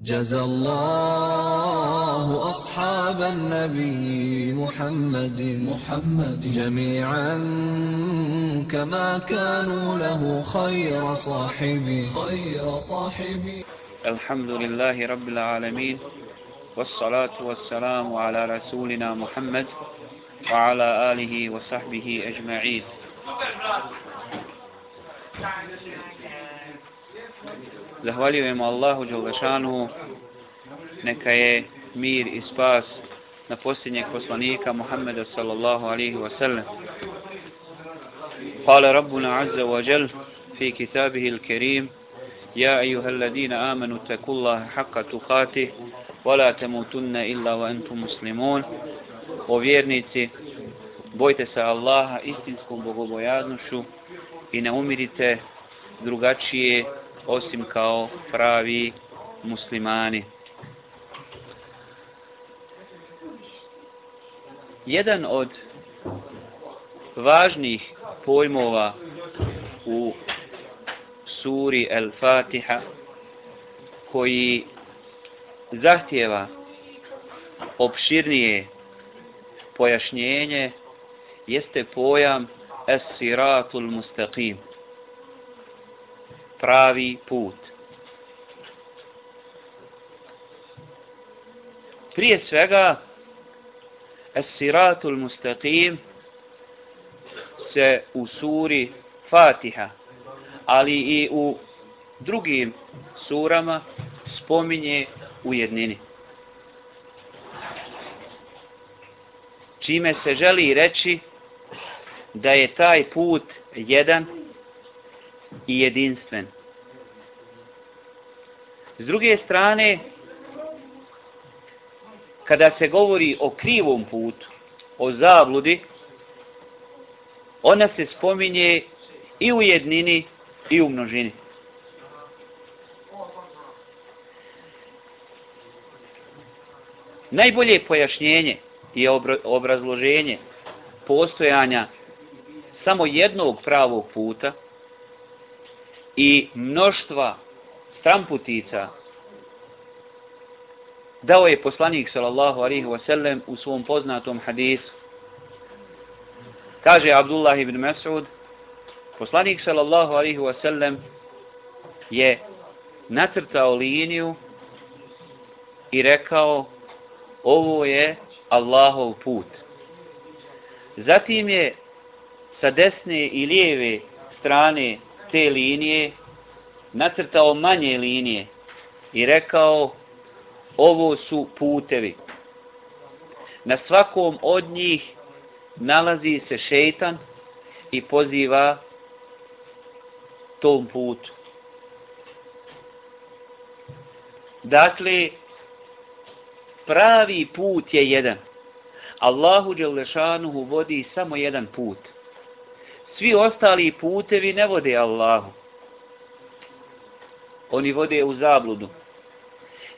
جزى الله أصحاب النبي محمد محمد. جميعا كما كانوا له خير صاحبي خير صاحبي الحمد لله رب العالمين والصلاة والسلام على رسولنا محمد وعلى آله وصحبه أجمعين. Zahvaljujemo Allahu Đalešanu, neka je mir i spas na posljednjeg poslanika Muhammeda sallallahu alihi wa sallam. Kale Rabbuna Azza wa Jal fi kitabihi il-kerim Ja ejuha alladina amanu takullaha haqqa tukatih wa la tamutunna illa wa antum muslimun O vjernici, bojte se Allaha istinskom bogobojaznošću i ne umirite drugačije osim kao pravi muslimani. Jedan od važnih pojmova u suri El-Fatiha koji zahtjeva opširnije pojašnjenje jeste pojam Es-Siratul Mustaqim pravi put. Prije svega, Es-Siratul Mustaqim se u suri Fatiha, ali i u drugim surama spominje u jednini. Čime se želi reći da je taj put jedan i jedinstven. S druge strane, kada se govori o krivom putu, o zabludi, ona se spominje i u jednini i u množini. Najbolje pojašnjenje i obrazloženje postojanja samo jednog pravog puta – i mnoštva stramputica dao je poslanik sallallahu alaihi wa sallam u svom poznatom hadisu. Kaže Abdullah ibn Mas'ud, poslanik sallallahu alaihi wa sallam je nacrtao liniju i rekao ovo je Allahov put. Zatim je sa desne i lijeve strane te linije nacrtao manje linije i rekao ovo su putevi. Na svakom od njih nalazi se šeitan i poziva tom putu. Dakle, pravi put je jedan. Allahu Đelešanuhu vodi samo jedan put svi ostali putevi ne vode Allahu. Oni vode u zabludu.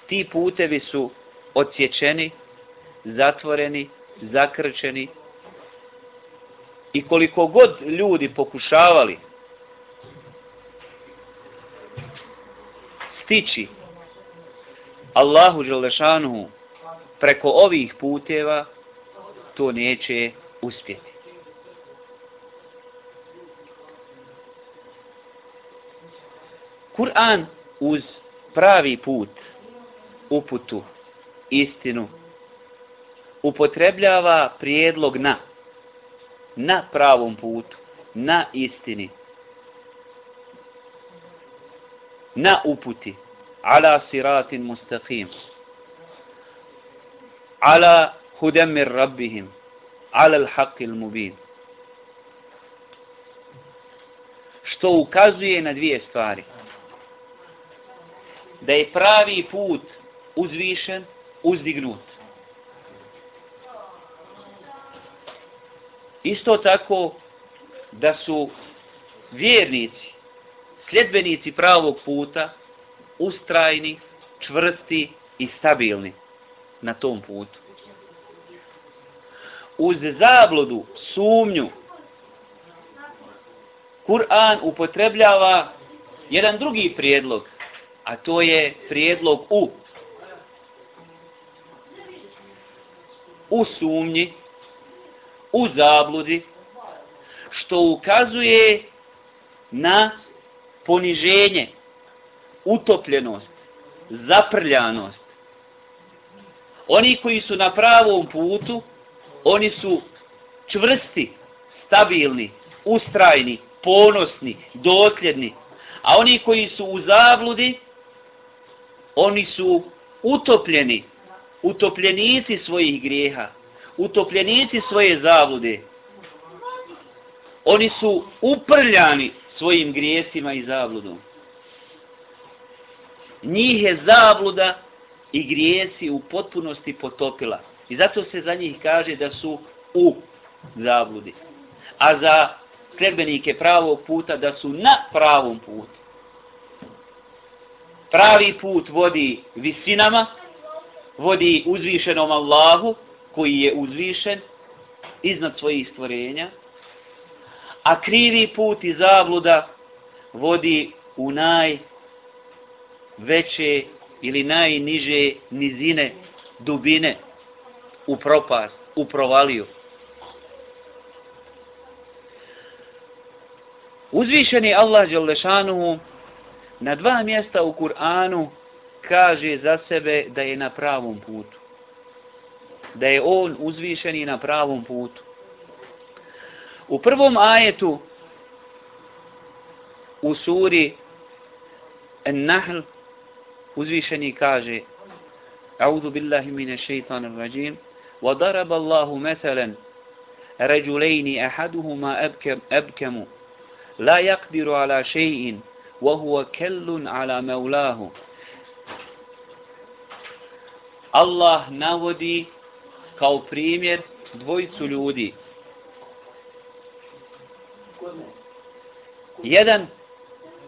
Ti putevi su odsječeni, zatvoreni, zakrčeni. I koliko god ljudi pokušavali stići Allahu Želešanuhu preko ovih puteva, to neće uspjeti. Kur'an uz pravi put, uputu, istinu, upotrebljava prijedlog na, na pravom putu, na istini, na uputi, ala siratin mustaqim, ala hudemir rabbihim, ala l'haqil mubin. Što ukazuje na dvije stvari – da je pravi put uzvišen, uzdignut. Isto tako da su vjernici, sljedbenici pravog puta, ustrajni, čvrsti i stabilni na tom putu. Uz zabludu, sumnju, Kur'an upotrebljava jedan drugi prijedlog, a to je prijedlog u u sumnji u zabludi što ukazuje na poniženje utopljenost zaprljanost. Oni koji su na pravom putu oni su čvrsti stabilni ustrajni ponosni dosljedni. A oni koji su u zabludi oni su utopljeni, utopljenici svojih grijeha, utopljenici svoje zablude. Oni su uprljani svojim grijesima i zabludom. Njih je zabluda i grijesi u potpunosti potopila. I zato se za njih kaže da su u zabludi. A za sledbenike pravog puta da su na pravom putu. Pravi put vodi visinama, vodi uzvišenom Allahu, koji je uzvišen iznad svojih stvorenja, a krivi put i zabluda vodi u najveće ili najniže nizine, dubine, u propast, u provaliju. Uzvišeni Allah Đelešanuhu na dva mjesta u Kur'anu kaže za sebe da je na pravom putu. Da je on uzvišeni na pravom putu. U prvom ajetu u suri An-Nahl uzvišeni kaže A'udhu billahi mine shaitanir rajim وضرب الله مثلا رجلين أحدهما أبكم, أبكم لا يقدر على شيء وهو كل على مولاه Allah navodi kao primjer dvojicu ljudi. Jedan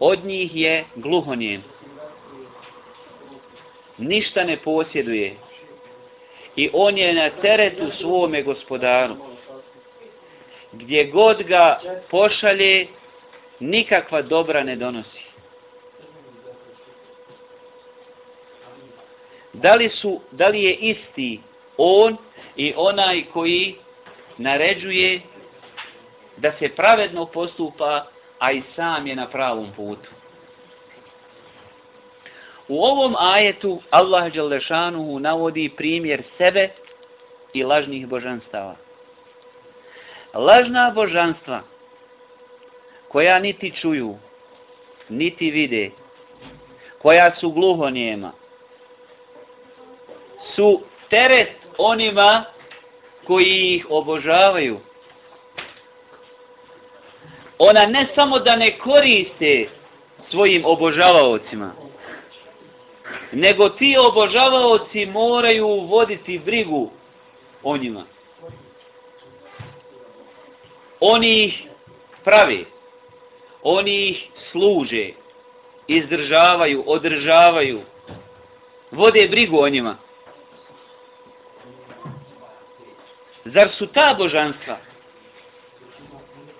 od njih je gluhonijem. Ništa ne posjeduje. I on je na teretu svome gospodaru. Gdje god ga pošalje, nikakva dobra ne donosi. Da li, su, da li je isti on i onaj koji naređuje da se pravedno postupa, a i sam je na pravom putu. U ovom ajetu Allah Đalešanuhu navodi primjer sebe i lažnih božanstava. Lažna božanstva koja niti čuju, niti vide, koja su gluhonijema, su teret onima koji ih obožavaju. Ona ne samo da ne koriste svojim obožavaocima, nego ti obožavaoci moraju voditi brigu o njima. Oni ih pravi, oni ih služe, izdržavaju, održavaju, vode brigu o njima. Zar su ta božanstva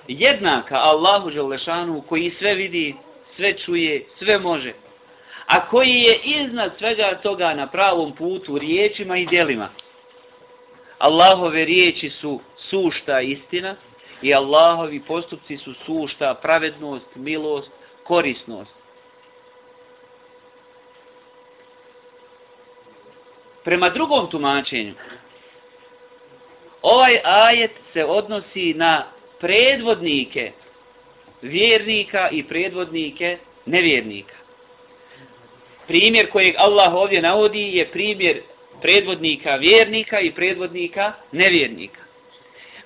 jednaka Allahu Želešanu koji sve vidi, sve čuje, sve može, a koji je iznad svega toga na pravom putu riječima i djelima. Allahove riječi su sušta istina i Allahovi postupci su sušta pravednost, milost, korisnost. Prema drugom tumačenju, ovaj ajet se odnosi na predvodnike vjernika i predvodnike nevjernika. Primjer kojeg Allah ovdje navodi je primjer predvodnika vjernika i predvodnika nevjernika.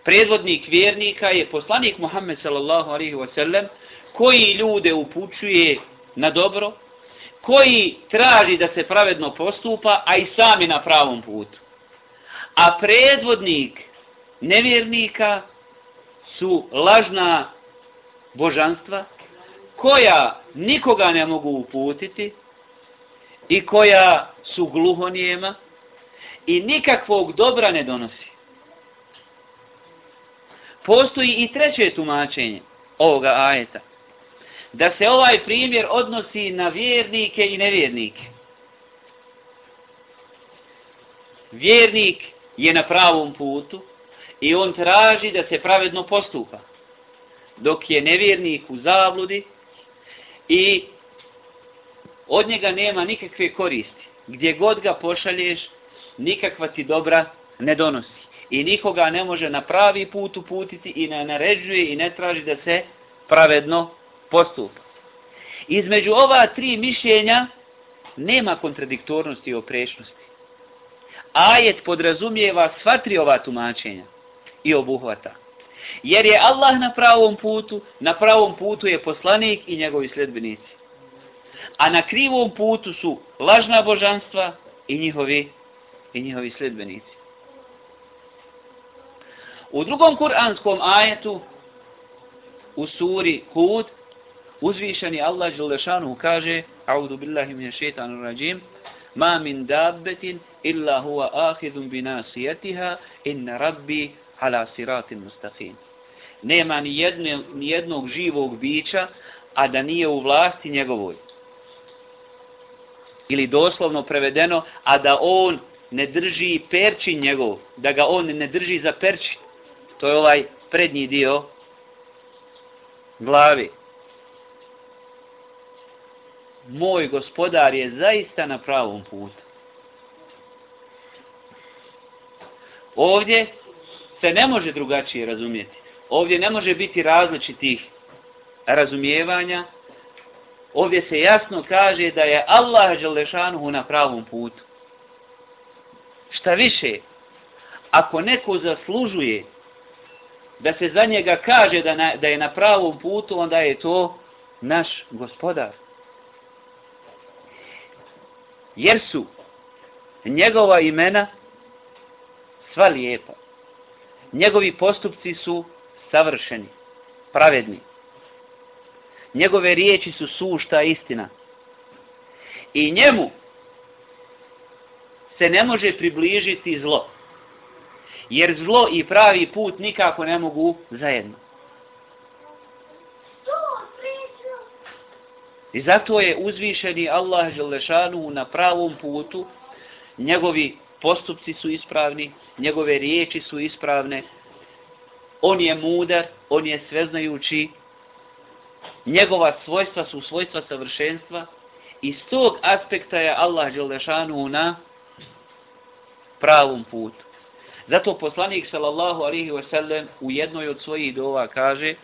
Predvodnik vjernika je poslanik Muhammed sallallahu alaihi wa sallam koji ljude upućuje na dobro, koji traži da se pravedno postupa, a i sami na pravom putu. A predvodnik nevjernika su lažna božanstva koja nikoga ne mogu uputiti i koja su gluhonijema i nikakvog dobra ne donosi. Postoji i treće tumačenje ovoga ajeta. Da se ovaj primjer odnosi na vjernike i nevjernike. Vjernik je na pravom putu i on traži da se pravedno postupa. Dok je nevjernik u zabludi i od njega nema nikakve koristi. Gdje god ga pošalješ, nikakva ti dobra ne donosi. I nikoga ne može na pravi put uputiti i ne naređuje i ne traži da se pravedno postupa. Između ova tri mišljenja nema kontradiktornosti i oprešnosti. Ajet podrazumijeva sva tri ova tumačenja i obuhvata. Jer je Allah na pravom putu, na pravom putu je poslanik i njegovi sljedbenici. A na krivom putu su lažna božanstva i njihovi, i njihovi sljedbenici. U drugom kuranskom ajetu, u suri Hud, uzvišeni Allah Želešanu kaže, A'udhu billahi min šeitanu rajim, Ma min dabbetin illa huwa ahidun binasijetiha in rabbi ala siratin mustaqim. Nema ni, jedne, ni jednog živog bića, a da nije u vlasti njegovoj. Ili doslovno prevedeno, a da on ne drži perčin njegov, da ga on ne drži za perčin. To je ovaj prednji dio glavi. Moj gospodar je zaista na pravom putu. Ovdje se ne može drugačije razumjeti. Ovdje ne može biti različitih razumijevanja. Ovdje se jasno kaže da je Allah Đalešanuhu na pravom putu. Šta više, ako neko zaslužuje da se za njega kaže da, na, da je na pravom putu, onda je to naš gospodar. Jer su njegova imena sva lijepa. Njegovi postupci su savršeni, pravedni. Njegove riječi su sušta istina. I njemu se ne može približiti zlo. Jer zlo i pravi put nikako ne mogu zajedno. I zato je uzvišeni Allah Želešanu na pravom putu, njegovi postupci su ispravni, njegove riječi su ispravne, on je mudar, on je sveznajući, njegova svojstva su svojstva savršenstva. I s tog aspekta je Allah Đelešanu na pravom putu. Zato poslanik sallallahu alaihi wa sallam u jednoj od svojih dova kaže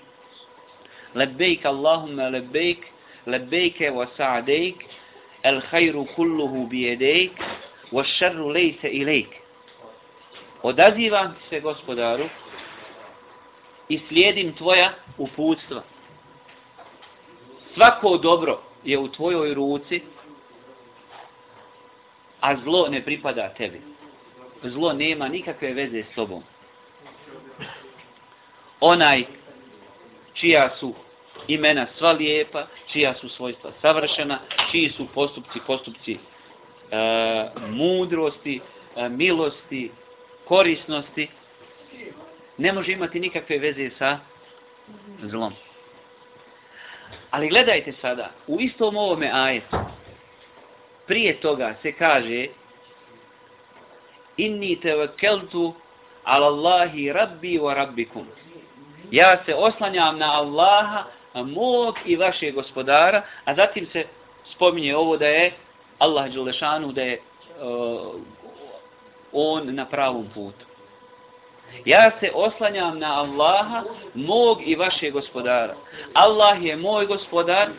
Lebejk Allahumma lebejk lebbejke wa sa'dejk, el hajru kulluhu bijedejk, wa šarru lejse ilejk. Odazivam se gospodaru i slijedim tvoja uputstva. Svako dobro je u tvojoj ruci, a zlo ne pripada tebi. Zlo nema nikakve veze s tobom. Onaj čija su imena sva lijepa, čija su svojstva savršena, čiji su postupci, postupci e, mudrosti, e, milosti, korisnosti, ne može imati nikakve veze sa zlom. Ali gledajte sada, u istom ovome ajetu, prije toga se kaže inni tevakkeltu ala Allahi rabbi wa rabbikum. Ja se oslanjam na Allaha, mog i vašeg gospodara, a zatim se spominje ovo da je Allah Đelešanu, da je uh, on na pravom putu. Ja se oslanjam na Allaha, mog i vašeg gospodara. Allah je moj gospodar,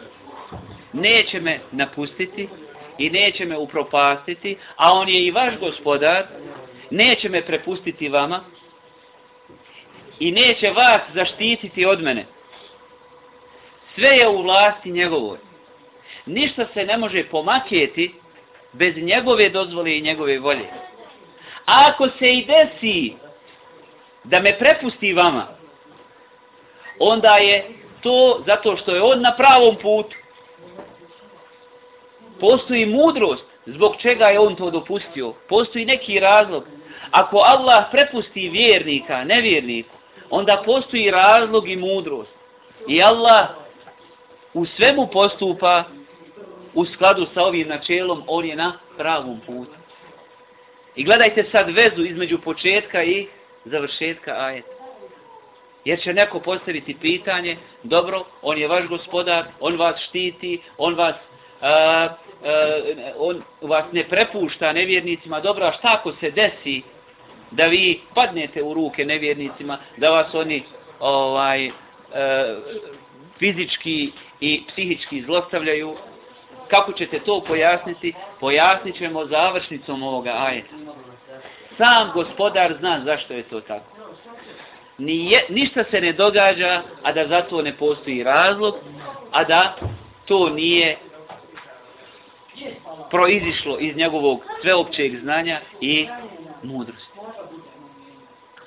neće me napustiti i neće me upropastiti, a on je i vaš gospodar, neće me prepustiti vama i neće vas zaštititi od mene. Sve je u vlasti njegovoj. Ništa se ne može pomakjeti bez njegove dozvole i njegove volje. A ako se i desi da me prepusti vama, onda je to zato što je on na pravom putu. Postoji mudrost zbog čega je on to dopustio. Postoji neki razlog. Ako Allah prepusti vjernika, nevjerniku, onda postoji razlog i mudrost. I Allah u svemu postupa u skladu sa ovim načelom, on je na pravom putu. I gledajte sad vezu između početka i završetka ajeta. Jer će neko postaviti pitanje, dobro, on je vaš gospodar, on vas štiti, on vas, a, a, on vas ne prepušta nevjernicima, dobro, a šta ako se desi da vi padnete u ruke nevjernicima, da vas oni ovaj a, fizički i psihički zlostavljaju, kako ćete to pojasniti? Pojasnit ćemo završnicom ovoga ajeta. Sam gospodar zna zašto je to tako. Nije, ništa se ne događa, a da zato ne postoji razlog, a da to nije proizišlo iz njegovog sveopćeg znanja i mudrosti.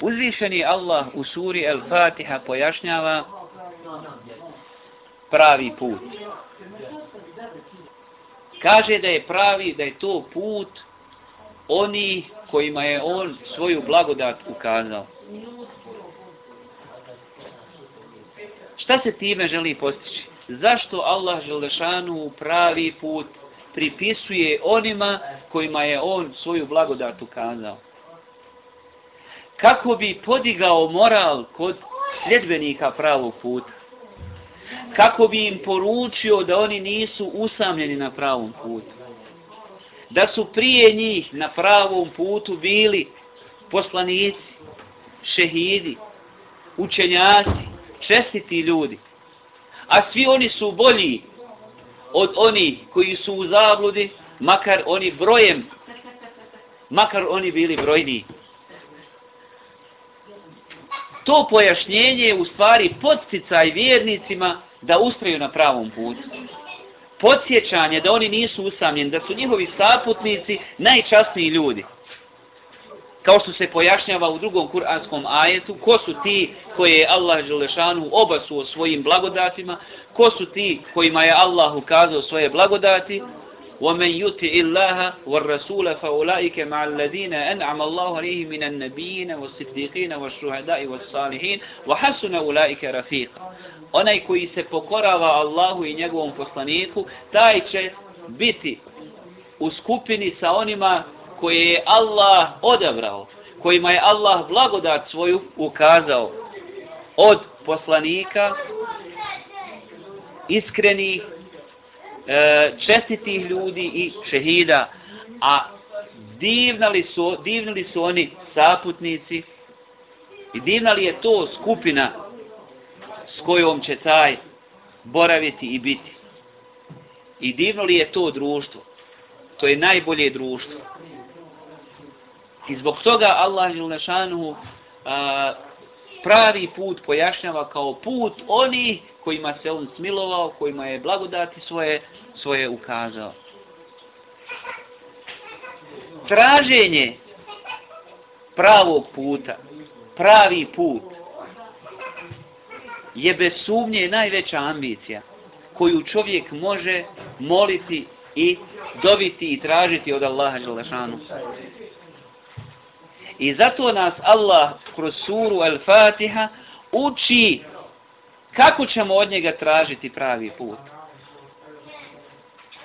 Uzvišeni Allah u suri El Fatiha pojašnjava pravi put. Kaže da je pravi, da je to put oni kojima je on svoju blagodat ukazao. Šta se time želi postići? Zašto Allah Želešanu pravi put pripisuje onima kojima je on svoju blagodat ukazao? Kako bi podigao moral kod sljedbenika pravog puta? Kako bi im poručio da oni nisu usamljeni na pravom putu? Da su prije njih na pravom putu bili poslanici, šehidi, učenjaci, čestiti ljudi. A svi oni su bolji od oni koji su u zabludi, makar oni brojem, makar oni bili brojni. To pojašnjenje je u stvari podsticaj vjernicima da ustraju na pravom putu. Podsjećanje da oni nisu usamljeni, da su njihovi saputnici najčasniji ljudi kao što se pojašnjava u drugom kuranskom ajetu, ko su ti koje je Allah Želešanu obasuo svojim blagodatima, ko su ti kojima je Allah ukazao svoje blagodati, ومن يطع الله والرسول فاولئك مع الذين انعم الله عليهم من النبيين والصديقين والشهداء والصالحين وحسن اولئك رفيقا onaj koji se pokorava Allahu i njegovom poslaniku taj će biti u skupini sa onima koje je Allah odabrao, kojima je Allah blagodat svoju ukazao od poslanika, iskrenih, e, čestitih ljudi i šehida, a divnali su, divnali su oni saputnici i divnali je to skupina s kojom će taj boraviti i biti. I divno li je to društvo? To je najbolje društvo. I zbog toga Allah a pravi put pojašnjava kao put oni kojima se on smilovao, kojima je blagodati svoje, svoje ukazao. Traženje pravog puta, pravi put, je bez sumnje najveća ambicija koju čovjek može moliti i dobiti i tražiti od Allaha Đelešanu. I zato nas Allah kroz suru Al-Fatiha uči kako ćemo od njega tražiti pravi put.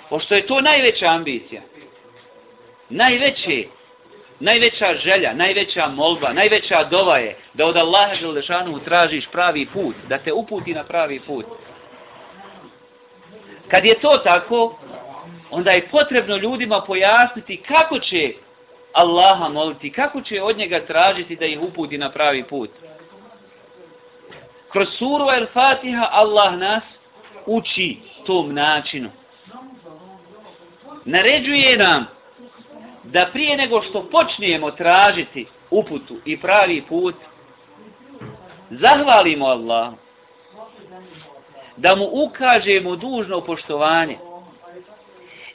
Pošto je to najveća ambicija, najveće, najveća želja, najveća molba, najveća dova je da od Allaha Želešanu tražiš pravi put, da te uputi na pravi put. Kad je to tako, onda je potrebno ljudima pojasniti kako će Allaha moliti, kako će od njega tražiti da ih uputi na pravi put? Kroz suru El-Fatiha Allah nas uči tom načinu. Naređuje nam da prije nego što počnemo tražiti uputu i pravi put, zahvalimo Allahu, da mu ukažemo dužno poštovanje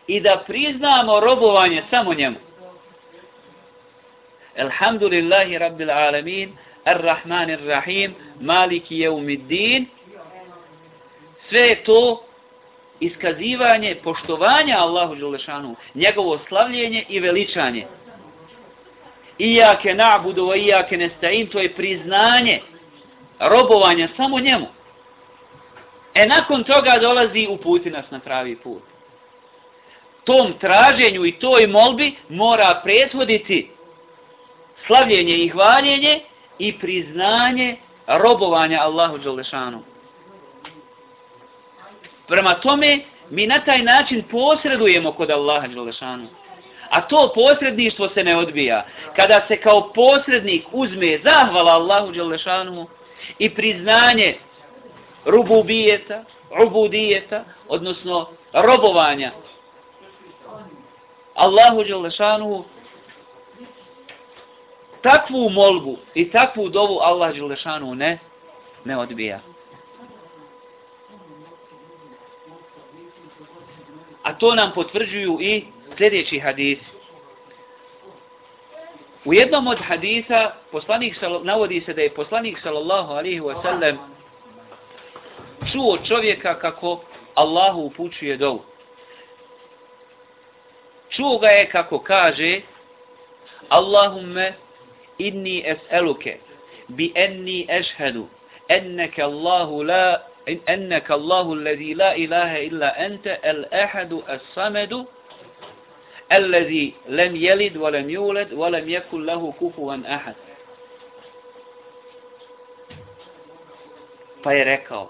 i da priznamo robovanje samo njemu. Elhamdulillahi Rabbil Alamin, Ar-Rahman Ar-Rahim, Maliki Jeumiddin. Sve je to iskazivanje poštovanja Allahu Đelešanu, njegovo slavljenje i veličanje. Iyake na'budu wa iyake nesta'in, to je priznanje robovanja samo njemu. E nakon toga dolazi u puti nas na pravi put. tom traženju i toj molbi mora prethoditi slavljenje i hvaljenje i priznanje robovanja Allahu Đalešanu. Prema tome, mi na taj način posredujemo kod Allaha Đalešanu. A to posredništvo se ne odbija. Kada se kao posrednik uzme zahvala Allahu Đalešanu i priznanje rububijeta, ubudijeta, odnosno robovanja Allahu Đalešanu, takvu molbu i takvu dovu Allah Đelešanu ne, ne odbija. A to nam potvrđuju i sljedeći hadis. U jednom od hadisa poslanik navodi se da je poslanik sallallahu alaihi wasallam čuo čovjeka kako Allahu upućuje dovu. Čuo ga je kako kaže Allahumme inni es'eluke bi enni ešhedu enneke Allahu la enneke Allahu alladhi la ilaha illa ente el ehadu es samedu الذي لم يلد ولم يولد ولم يكن له كفوا أحد pa je rekao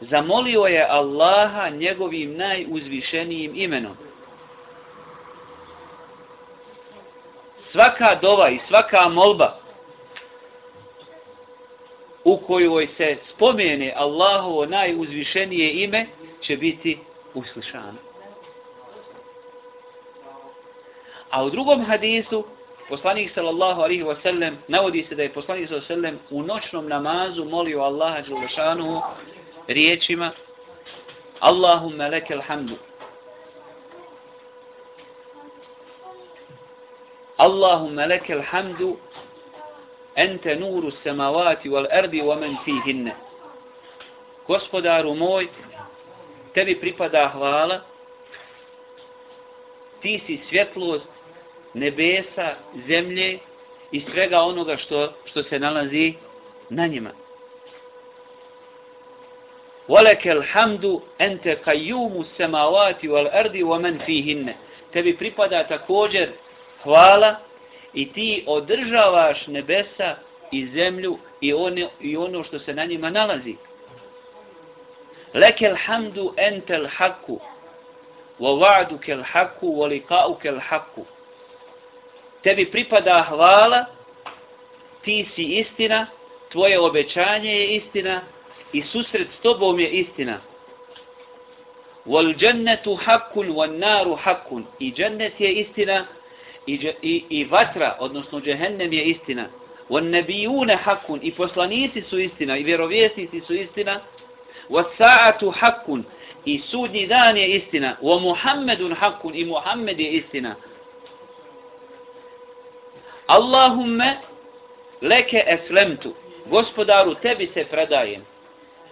zamolio je Allaha njegovim najuzvišenijim imenom Svaka dova i svaka molba u kojoj se spomene Allahovo najuzvišenije ime će biti uslišana. A u drugom hadisu, poslanik sallallahu alaihi wa sallam, navodi se da je poslanik sallallahu alaihi wa sallam u noćnom namazu molio Allaha dželešanu riječima Allahumma lekel hamdu. Allahumma lekel hamdu ente nuru samavati wal erdi wa men fihinne. Gospodaru moj, tebi pripada hvala, ti si svjetlost nebesa, zemlje i svega onoga što, što se nalazi na njima. Waleke alhamdu ente kajumu samavati wal erdi wa men fihinne. Tebi pripada također hvala i ti održavaš nebesa i zemlju i ono, i ono što se na njima nalazi. Lekel hamdu entel haku, wa va'du kel haku, wa lika'u kel haku. Tebi pripada hvala, ti si istina, tvoje obećanje je istina i susret s tobom je istina. Wal džennetu hakun, wal naru hakun. I džennet je istina, i, i, i vatra, odnosno džehennem je istina. Wal nebijune hakun. I poslanici su istina i vjerovjesnici su istina. Wal sa'atu hakun. I sudnji dan je istina. Wa Muhammedun hakun. I Muhammed je istina. Allahumme leke eslemtu, gospodaru tebi se predajem,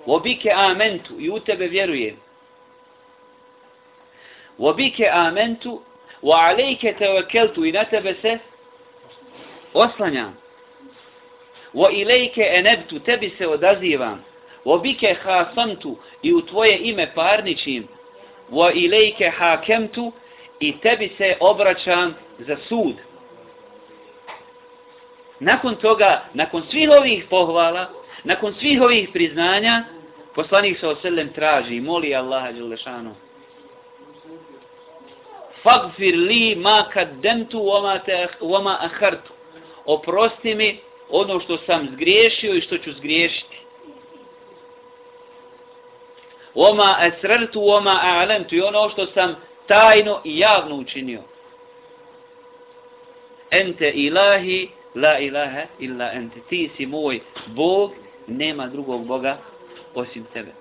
obike amentu i u tebe vjerujem. Obike amentu, wa alejke tevekeltu i na tebe se oslanjam. Wa ilejke enebtu, tebi se odazivam. bike hasamtu i u tvoje ime parničim. Wa ilejke hakemtu i tebi se obraćam za sud. Nakon toga, nakon svih ovih pohvala, nakon svih ovih priznanja, poslanik sa oselem traži, moli Allaha Đelešanu. Fagfir li ma kaddemtu wama ahartu. Oprosti mi ono što sam zgriješio i što ću zgriješiti. Wama asrartu wama a'lamtu. I ono što sam tajno i javno učinio. Ente ilahi La ilaha illa ente. Ti si moj Bog, nema drugog Boga osim tebe.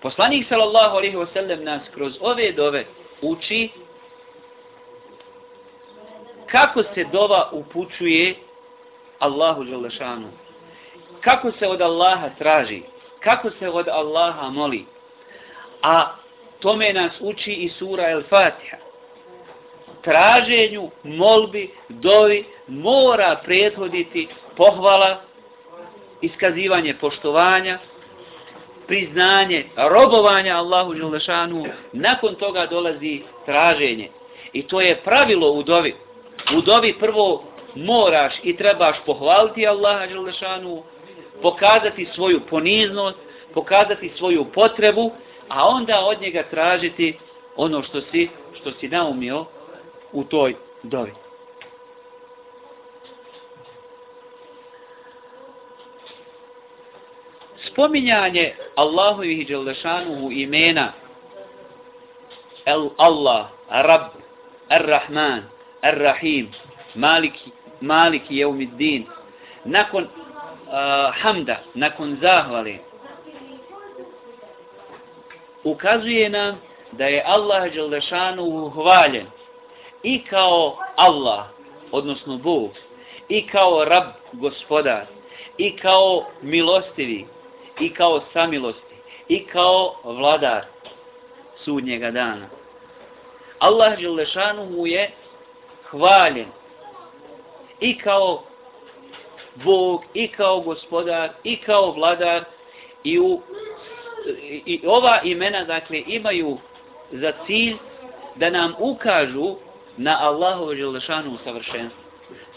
Poslanik sallallahu alejhi ve sellem nas kroz ove dove uči kako se dova upućuje Allahu Đalešanu. Kako se od Allaha traži. Kako se od Allaha moli. A tome nas uči i sura El Fatiha traženju, molbi, dovi, mora prethoditi pohvala, iskazivanje poštovanja priznanje robovanja Allahu Đelešanu, nakon toga dolazi traženje. I to je pravilo u dovi. U dovi prvo moraš i trebaš pohvaliti Allaha Đelešanu, pokazati svoju poniznost, pokazati svoju potrebu, a onda od njega tražiti ono što si, što si naumio u toj dovi. Spominjanje Allahovih Đelešanuhu imena. El Allah, Rab, Ar-Rahman, Ar-Rahim, Maliki, Maliki Jeumiddin, nakon uh, hamda, nakon zahvale, ukazuje nam da je Allah Đelešanu hvaljen i kao Allah, odnosno Bog, i kao Rab, gospodar, i kao milostivi, i kao samilosti, i kao vladar sudnjega dana. Allah Đelešanu mu je hvaljen i kao Bog, i kao gospodar, i kao vladar, i u i ova imena dakle imaju za cilj da nam ukažu na Allahovu želešanu savršenstvo.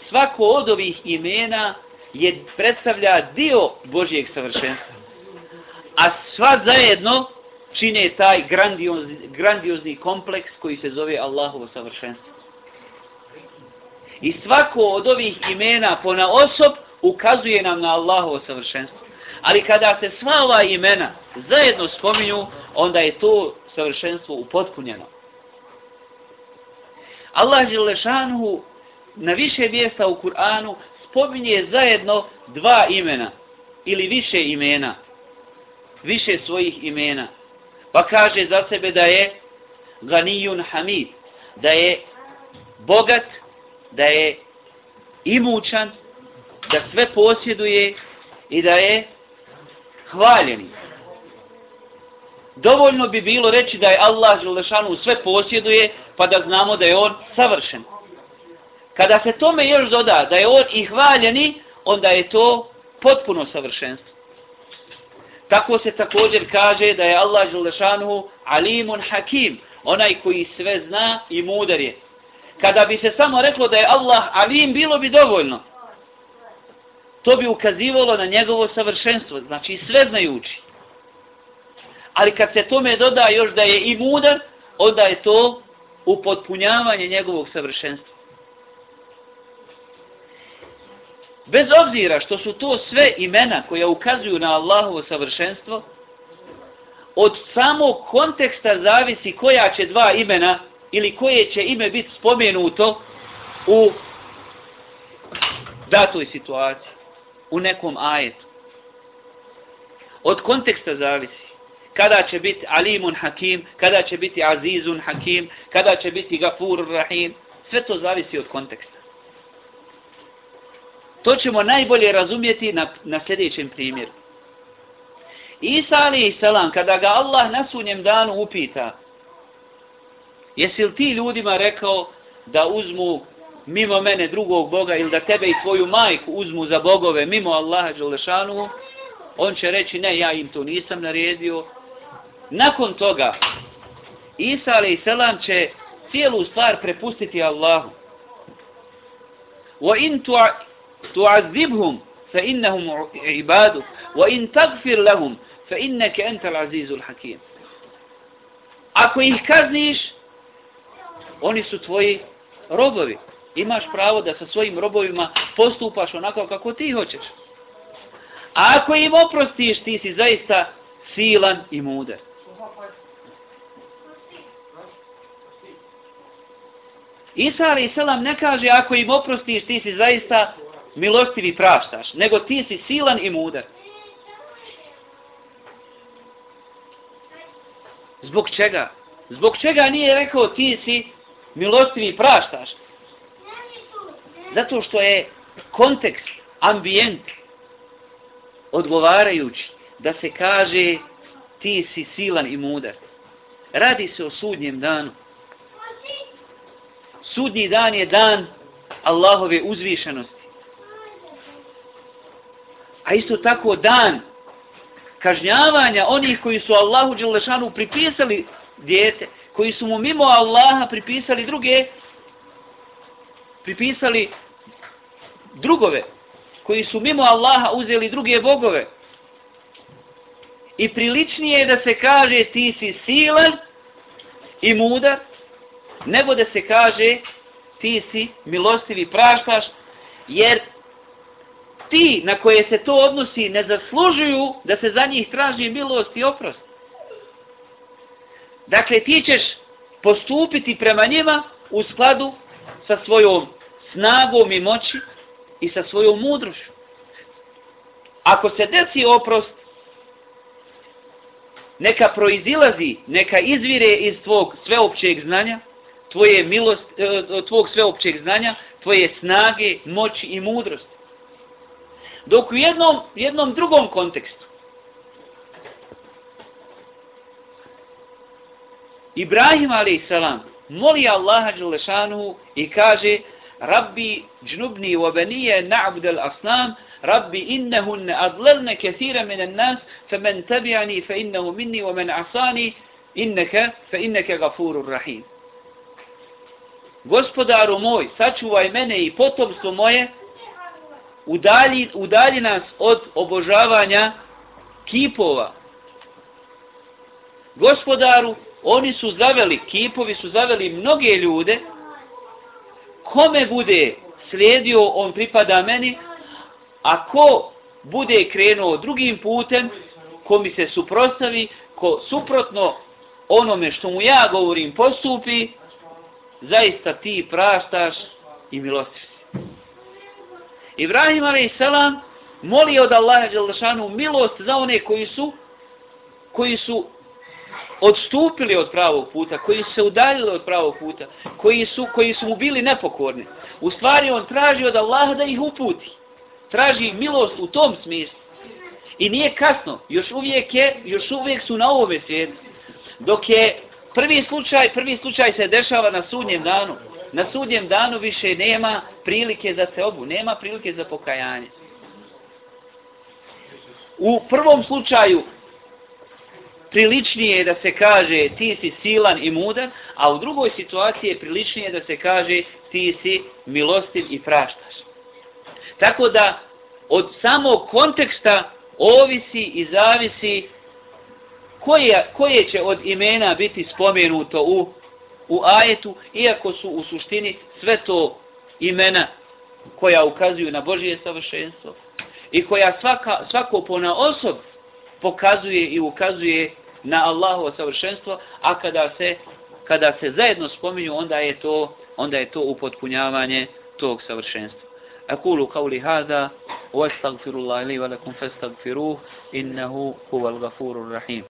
Svako od ovih imena je predstavlja dio Božijeg savršenstva. A sva zajedno čine taj grandiozni, grandiozni kompleks koji se zove Allahovo savršenstvo. I svako od ovih imena po na osob ukazuje nam na Allahovo savršenstvo. Ali kada se sva ova imena zajedno spominju, onda je to savršenstvo upotpunjeno. Allah Želešanhu na više mjesta u Kur'anu spominje zajedno dva imena ili više imena, više svojih imena. Pa kaže za sebe da je Ganijun Hamid, da je bogat, da je imućan, da sve posjeduje i da je hvaljeni. Dovoljno bi bilo reći da je Allah Želešanu sve posjeduje, pa da znamo da je on savršen. Kada se tome još doda da je on i hvaljeni, onda je to potpuno savršenstvo. Tako se također kaže da je Allah Želešanu alimun hakim, onaj koji sve zna i mudar je. Kada bi se samo reklo da je Allah alim, bilo bi dovoljno to bi ukazivalo na njegovo savršenstvo, znači sve znajući. Ali kad se tome doda još da je i mudar, onda je to upotpunjavanje njegovog savršenstva. Bez obzira što su to sve imena koja ukazuju na Allahovo savršenstvo, od samog konteksta zavisi koja će dva imena ili koje će ime biti spomenuto u datoj situaciji u nekom ajetu. Od konteksta zavisi. Kada će biti alimun hakim, kada će biti azizun hakim, kada će biti gafur rahim. Sve to zavisi od konteksta. To ćemo najbolje razumjeti na, na sljedećem primjeru. Isa ali selam kada ga Allah na sunjem danu upita, jesi li ti ljudima rekao da uzmu mimo mene drugog Boga ili da tebe i tvoju majku uzmu za bogove mimo Allaha Đelešanu, on će reći ne, ja im to nisam naredio. Nakon toga, Isa alaih selam će cijelu stvar prepustiti Allahu. Wa in tu'azibhum fa innahum ibadu wa in tagfir lahum fa innaka antal azizul hakim. Ako ih kazniš, oni su tvoji robovi imaš pravo da sa svojim robovima postupaš onako kako ti hoćeš. A ako im oprostiš, ti si zaista silan i mudar. Isa ali selam ne kaže ako im oprostiš, ti si zaista milostivi praštaš, nego ti si silan i mudar. Zbog čega? Zbog čega nije rekao ti si milostivi praštaš? Zato što je kontekst, ambijent odgovarajući da se kaže ti si silan i mudar. Radi se o sudnjem danu. Sudnji dan je dan Allahove uzvišenosti. A isto tako dan kažnjavanja onih koji su Allahu Đelešanu pripisali djete, koji su mu mimo Allaha pripisali druge, pripisali drugove, koji su mimo Allaha uzeli druge bogove. I priličnije je da se kaže ti si silan i mudar, nego da se kaže ti si milostivi praštaš, jer ti na koje se to odnosi ne zaslužuju da se za njih traži milost i oprost. Dakle, ti ćeš postupiti prema njima u skladu sa svojom snagom i moći i sa svojom mudrošću. Ako se desi oprost, neka proizilazi, neka izvire iz tvog sveopćeg znanja, tvoje milost, eh, tvog sveopćeg znanja, tvoje snage, moći i mudrosti. Dok u jednom, jednom drugom kontekstu, Ibrahim a.s. moli Allaha Đelešanu i kaže Rabbi džnubni wa benije na'budel asnam Rabbi innehunne adlelne kathira minan nas faman tabi'ani fa innehu minni wa men asani inneke fa inneke gafurur rahim. Gospodaru moj, sačuvaj mene i potomstvo moje, udalji, udalji nas od obožavanja kipova. Gospodaru, oni su zaveli, kipovi su zaveli mnoge ljude, kome bude slijedio, on pripada meni, a ko bude krenuo drugim putem, ko mi se suprostavi, ko suprotno onome što mu ja govorim postupi, zaista ti praštaš i milostiš. Ibrahim a.s. moli od Allaha Đelešanu milost za one koji su koji su odstupili od pravog puta, koji su se udaljili od pravog puta, koji su, koji su mu bili nepokorni. U stvari on traži od Allaha da ih uputi. Traži milost u tom smislu. I nije kasno, još uvijek je, još uvijek su na ovome svijetu. Dok je prvi slučaj, prvi slučaj se dešava na sudnjem danu. Na sudnjem danu više nema prilike za seobu, nema prilike za pokajanje. U prvom slučaju priličnije je da se kaže ti si silan i mudan, a u drugoj situaciji je priličnije da se kaže ti si milostiv i praštaš. Tako da od samog konteksta ovisi i zavisi koje, koje će od imena biti spomenuto u, u ajetu, iako su u suštini sve to imena koja ukazuju na Božije savršenstvo i koja svaka, svako pona osob pokazuje i ukazuje na Allahovo savršenstvo, a kada se kada se zajedno spominju, onda je to onda je to upotpunjavanje tog savršenstva. أقول قولي hada wa الله لي wa فاستغفروه إنه هو الغفور الرحيم rahim.